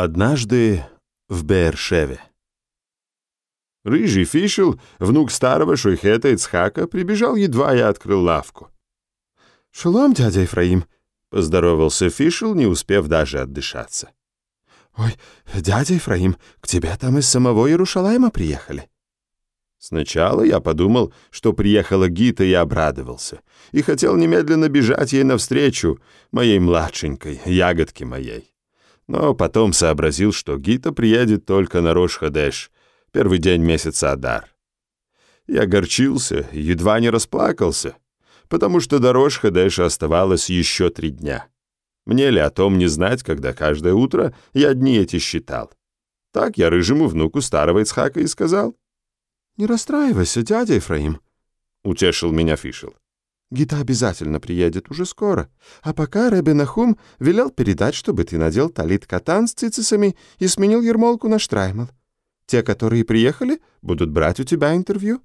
Однажды в Бершеве. Рыжий Фишел, внук старого шойхета Ицхака, прибежал, едва я открыл лавку. «Шалом, дядя Ефраим», — поздоровался Фишел, не успев даже отдышаться. «Ой, дядя Ефраим, к тебе там из самого Иерушалайма приехали». Сначала я подумал, что приехала Гита и обрадовался, и хотел немедленно бежать ей навстречу, моей младшенькой, ягодке моей но потом сообразил, что Гита приедет только на Рош-Хадеш, первый день месяца Адар. Я огорчился, едва не расплакался, потому что до Рош-Хадеша оставалось еще три дня. Мне ли о том не знать, когда каждое утро я дни эти считал? Так я рыжему внуку старого Ицхака и сказал. «Не расстраивайся, дядя Ефраим», — утешил меня Фишел. Гита обязательно приедет уже скоро. А пока Ребе Нахум велел передать, чтобы ты надел талит катан с цицисами и сменил ермолку на штраймл. Те, которые приехали, будут брать у тебя интервью».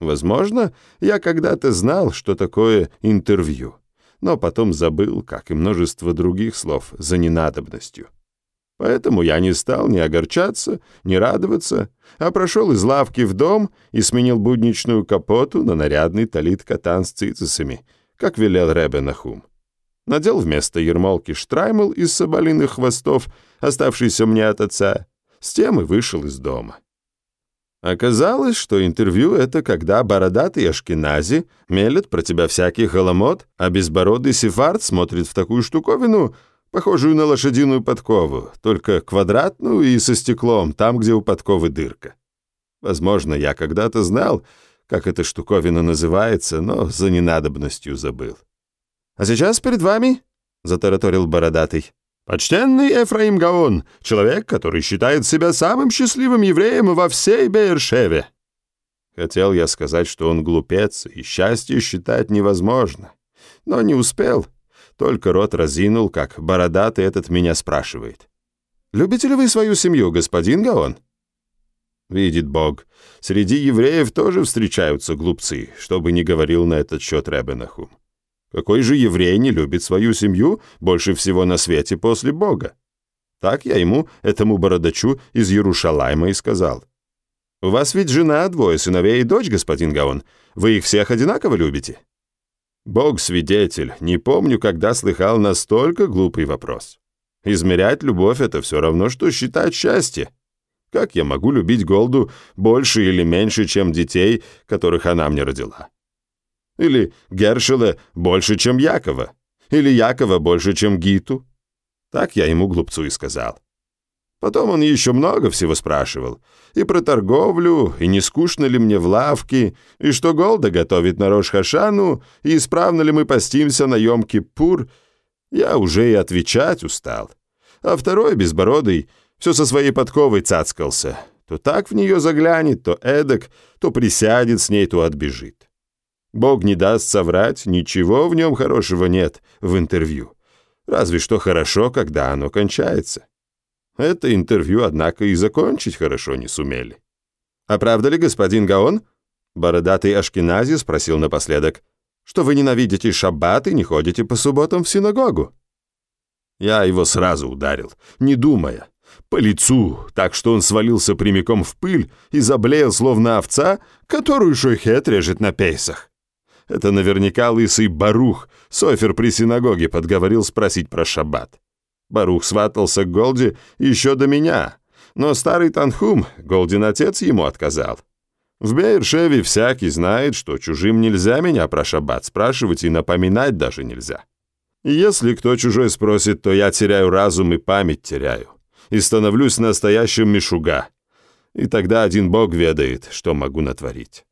Возможно, я когда-то знал, что такое интервью, но потом забыл, как и множество других слов, за ненадобностью. Поэтому я не стал ни огорчаться, ни радоваться, а прошел из лавки в дом и сменил будничную капоту на нарядный талит катан с цицисами, как велел Ребе Нахум. Надел вместо ермолки штраймл из соболиных хвостов, оставшийся мне от отца, с тем и вышел из дома. Оказалось, что интервью — это когда бородатый ашкенази мелет про тебя всякий холомот, а безбородый сефард смотрит в такую штуковину — похожую на лошадиную подкову, только квадратную и со стеклом, там, где у подковы дырка. Возможно, я когда-то знал, как эта штуковина называется, но за ненадобностью забыл. «А сейчас перед вами», — затараторил бородатый, «почтенный Эфраим Гаон, человек, который считает себя самым счастливым евреем во всей Бейершеве». Хотел я сказать, что он глупец, и счастье считать невозможно, но не успел — только рот разинул, как бородатый этот меня спрашивает. «Любите ли вы свою семью, господин Гаон?» Видит Бог, среди евреев тоже встречаются глупцы, чтобы не говорил на этот счет Ребенахум. Какой же еврей не любит свою семью больше всего на свете после Бога? Так я ему, этому бородачу из Ярушалайма и сказал. «У вас ведь жена, двое сыновей и дочь, господин Гаон. Вы их всех одинаково любите?» Бог свидетель, не помню, когда слыхал настолько глупый вопрос. Измерять любовь — это все равно, что считать счастье. Как я могу любить Голду больше или меньше, чем детей, которых она мне родила? Или Гершела больше, чем Якова? Или Якова больше, чем Гиту? Так я ему глупцу и сказал. Потом он еще много всего спрашивал. И про торговлю, и не скучно ли мне в лавке, и что Голда готовит на Рош-Хашану, и исправно ли мы постимся на Йом-Кипур. Я уже и отвечать устал. А второй, безбородый, все со своей подковой цацкался. То так в нее заглянет, то эдак, то присядет с ней, то отбежит. Бог не даст соврать, ничего в нем хорошего нет в интервью. Разве что хорошо, когда оно кончается. Это интервью, однако, и закончить хорошо не сумели. «А правда ли, господин Гаон?» Бородатый Ашкенази спросил напоследок, «что вы ненавидите шаббат и не ходите по субботам в синагогу?» Я его сразу ударил, не думая, по лицу, так что он свалился прямиком в пыль и заблеял, словно овца, которую шойхет режет на пейсах. Это наверняка лысый Барух, Софер при синагоге, подговорил спросить про шаббат. Барух сватался к Голди еще до меня, но старый Танхум, Голдин отец, ему отказал. В Бейершеве всякий знает, что чужим нельзя меня про шаббат спрашивать и напоминать даже нельзя. Если кто чужой спросит, то я теряю разум и память теряю, и становлюсь настоящим мишуга. И тогда один бог ведает, что могу натворить.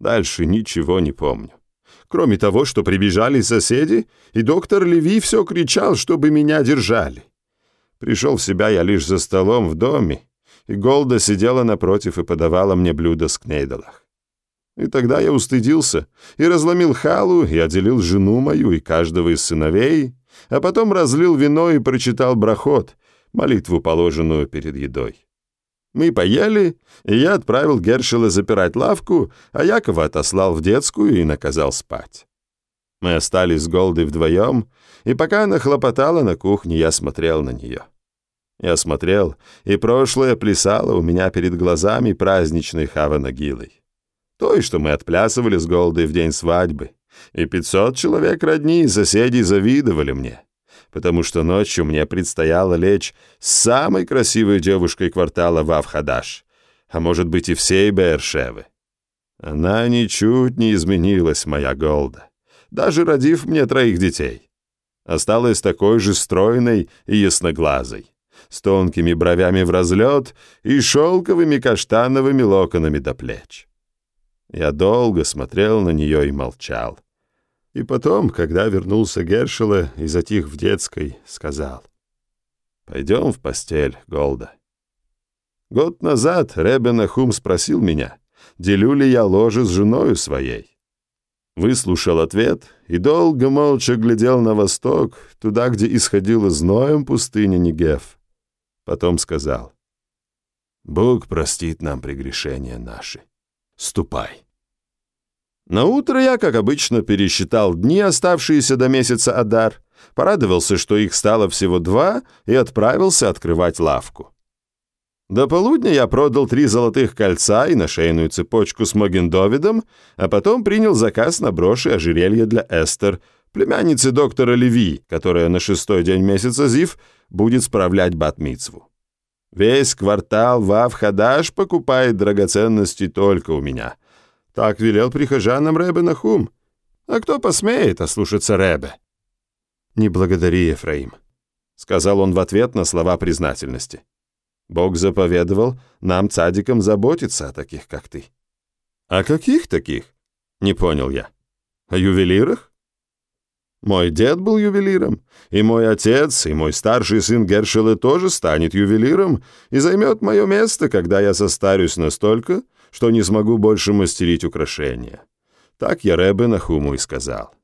Дальше ничего не помню. Кроме того, что прибежали соседи, и доктор Леви все кричал, чтобы меня держали. Пришел в себя я лишь за столом в доме, и Голда сидела напротив и подавала мне блюдо с кнейдалах. И тогда я устыдился и разломил халу, и отделил жену мою и каждого из сыновей, а потом разлил вино и прочитал брахот, молитву, положенную перед едой. Мы поели, и я отправил Гершела запирать лавку, а Якова отослал в детскую и наказал спать. Мы остались с Голдой вдвоем, и пока она хлопотала на кухне, я смотрел на нее. Я смотрел, и прошлое плясало у меня перед глазами праздничной Хаванагилой. Той, что мы отплясывали с Голдой в день свадьбы. И пятьсот человек родни и соседей завидовали мне, потому что ночью мне предстояло лечь с самой красивой девушкой квартала Вавхадаш, а может быть и всей Бершевы. Она ничуть не изменилась, моя Голда, даже родив мне троих детей. Осталась такой же стройной и ясноглазой, с тонкими бровями в разлет и шелковыми каштановыми локонами до плеч. Я долго смотрел на нее и молчал. И потом, когда вернулся Гершела и затих в детской, сказал, «Пойдем в постель, Голда». Год назад Ребе Нахум спросил меня, делю ли я ложе с женою своей. Выслушал ответ и долго молча глядел на восток, туда, где исходила зноем пустыня Негев. Потом сказал, «Бог простит нам прегрешения наши. Ступай». На утро я, как обычно, пересчитал дни, оставшиеся до месяца Адар, порадовался, что их стало всего два, и отправился открывать лавку. До полудня я продал три золотых кольца и нашейную цепочку с Могендовидом, а потом принял заказ на броши ожерелье для Эстер, племянницы доктора Леви, которая на шестой день месяца Зив будет справлять батмицву. Весь квартал Вав-Хадаш покупает драгоценности только у меня. Так велел прихожанам Ребе Нахум. А кто посмеет ослушаться Ребе? «Не благодари, Ефраим», — сказал он в ответ на слова признательности. Бог заповедовал нам, цадикам, заботиться о таких, как ты». «О каких таких?» — не понял я. «О ювелирах?» Мой дед был ювелиром, и мой отец, и мой старший сын Гершелы тоже станет ювелиром и займет мое место, когда я состарюсь настолько, что не смогу больше мастерить украшения. Так я Ребе Нахуму и сказал.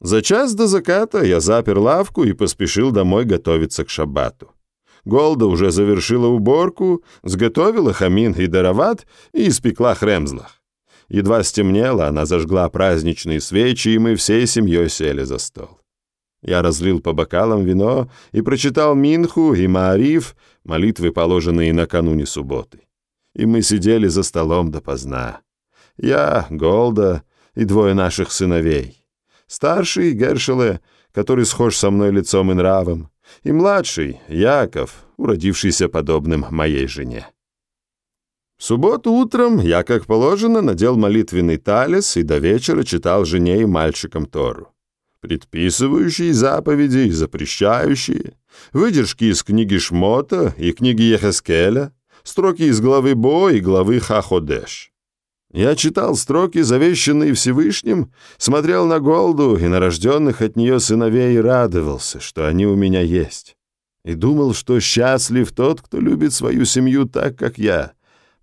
За час до заката я запер лавку и поспешил домой готовиться к шаббату. Голда уже завершила уборку, сготовила хамин и дароват и испекла хремзлах. Едва стемнело, она зажгла праздничные свечи, и мы всей семьей сели за стол. Я разлил по бокалам вино и прочитал Минху и Маариф, молитвы, положенные накануне субботы. И мы сидели за столом допоздна. Я, Голда и двое наших сыновей. Старший, Гершеле, который схож со мной лицом и нравом, и младший, Яков, уродившийся подобным моей жене. В субботу утром я, как положено, надел молитвенный талис и до вечера читал жене и мальчикам Тору. Предписывающие заповеди и запрещающие, выдержки из книги Шмота и книги Ехескеля, строки из главы Бо и главы Хаходеш. Я читал строки, завещанные Всевышним, смотрел на Голду и на рожденных от нее сыновей и радовался, что они у меня есть. И думал, что счастлив тот, кто любит свою семью так, как я,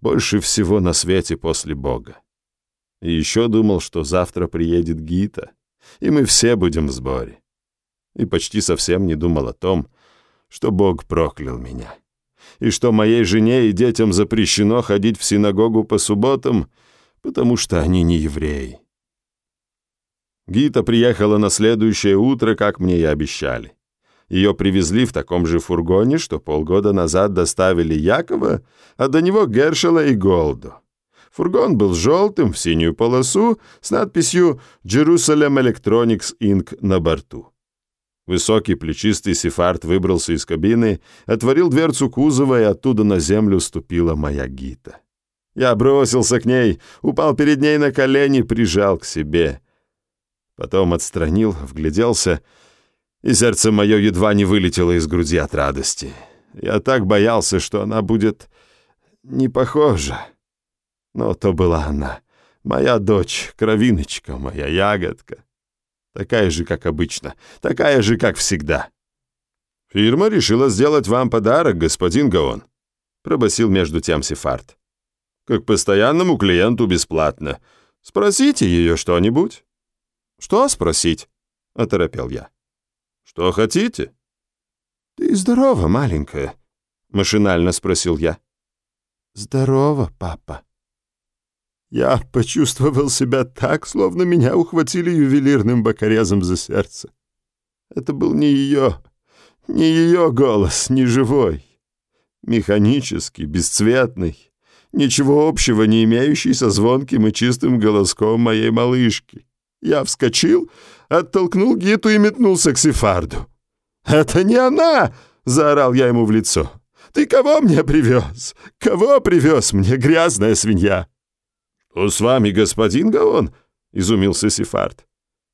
больше всего на свете после Бога. И еще думал, что завтра приедет Гита, и мы все будем в сборе. И почти совсем не думал о том, что Бог проклял меня, и что моей жене и детям запрещено ходить в синагогу по субботам, потому что они не евреи. Гита приехала на следующее утро, как мне и обещали. Ее привезли в таком же фургоне, что полгода назад доставили Якова, а до него Гершела и Голду. Фургон был желтым, в синюю полосу, с надписью «Jerusalem Electronics Inc.» на борту. Высокий плечистый сефард выбрался из кабины, отворил дверцу кузова, и оттуда на землю ступила моя Гита. Я бросился к ней, упал перед ней на колени, прижал к себе. Потом отстранил, вгляделся, и сердце мое едва не вылетело из груди от радости. Я так боялся, что она будет не похожа. Но то была она, моя дочь, кровиночка, моя ягодка. Такая же, как обычно, такая же, как всегда. «Фирма решила сделать вам подарок, господин Гаон», — пробасил между тем Сефард как постоянному клиенту бесплатно. Спросите ее что-нибудь». «Что спросить?» — оторопел я. «Что хотите?» «Ты здорова, маленькая?» — машинально спросил я. «Здорово, папа». Я почувствовал себя так, словно меня ухватили ювелирным бокорезом за сердце. Это был не ее, Не ее голос, не живой. Механический, бесцветный, ничего общего не имеющий со звонким и чистым голоском моей малышки. Я вскочил, оттолкнул Гиту и метнулся к Сефарду. «Это не она!» — заорал я ему в лицо. «Ты кого мне привез? Кого привез мне, грязная свинья?» «Что с вами, господин Гаон?» — изумился Сефард.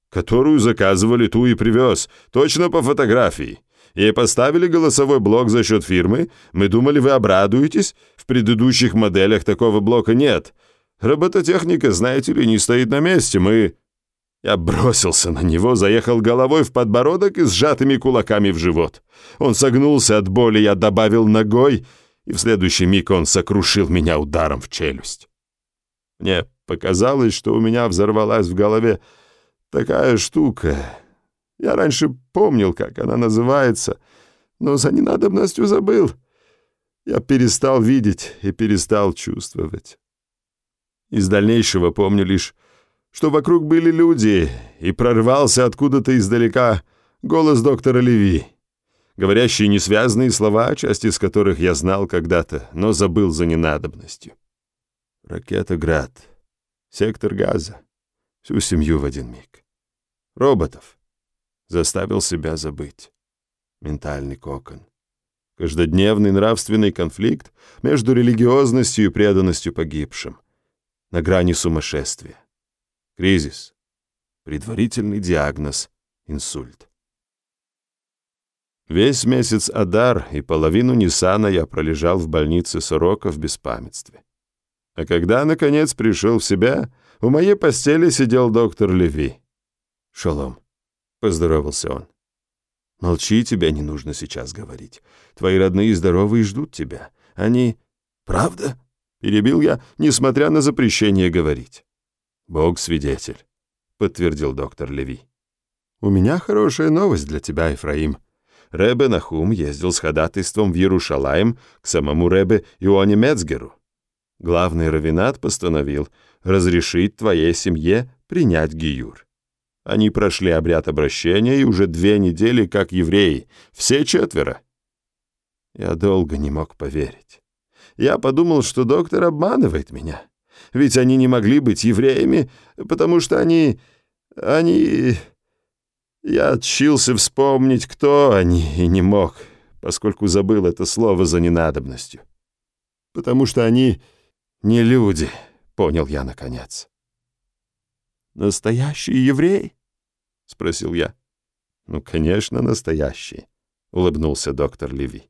«Которую заказывали, ту и привез. Точно по фотографии. И поставили голосовой блок за счет фирмы. Мы думали, вы обрадуетесь. В предыдущих моделях такого блока нет. Робототехника, знаете ли, не стоит на месте. Мы...» Я бросился на него, заехал головой в подбородок и сжатыми кулаками в живот. Он согнулся от боли, я добавил ногой, и в следующий миг он сокрушил меня ударом в челюсть. Мне показалось, что у меня взорвалась в голове такая штука. Я раньше помнил, как она называется, но за ненадобностью забыл. Я перестал видеть и перестал чувствовать. Из дальнейшего помню лишь что вокруг были люди, и прорвался откуда-то издалека голос доктора Леви, говорящий несвязные слова, часть из которых я знал когда-то, но забыл за ненадобностью. Ракета «Град», сектор газа, всю семью в один миг. Роботов. Заставил себя забыть. Ментальный кокон. Каждодневный нравственный конфликт между религиозностью и преданностью погибшим. На грани сумасшествия. Кризис. Предварительный диагноз – инсульт. Весь месяц Адар и половину Ниссана я пролежал в больнице Сорока в беспамятстве. А когда, наконец, пришел в себя, у моей постели сидел доктор Леви. «Шалом», — поздоровался он. «Молчи, тебя не нужно сейчас говорить. Твои родные и ждут тебя. Они...» «Правда?» — перебил я, несмотря на запрещение говорить. «Бог свидетель», — подтвердил доктор Леви. «У меня хорошая новость для тебя, Ефраим. Ребе Нахум ездил с ходатайством в Иерушалаем к самому Ребе Ионе Мецгеру. Главный равинат постановил разрешить твоей семье принять Гиюр. Они прошли обряд обращения и уже две недели как евреи, все четверо. Я долго не мог поверить. Я подумал, что доктор обманывает меня ведь они не могли быть евреями, потому что они... они... Я отчился вспомнить, кто они, и не мог, поскольку забыл это слово за ненадобностью. Потому что они не люди, понял я наконец. «Настоящий еврей?» — спросил я. «Ну, конечно, настоящий», — улыбнулся доктор Леви.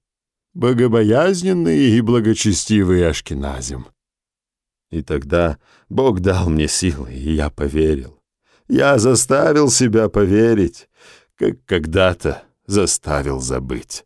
«Богобоязненный и благочестивый Ашкеназим», и тогда Бог дал мне силы, и я поверил. Я заставил себя поверить, как когда-то заставил забыть.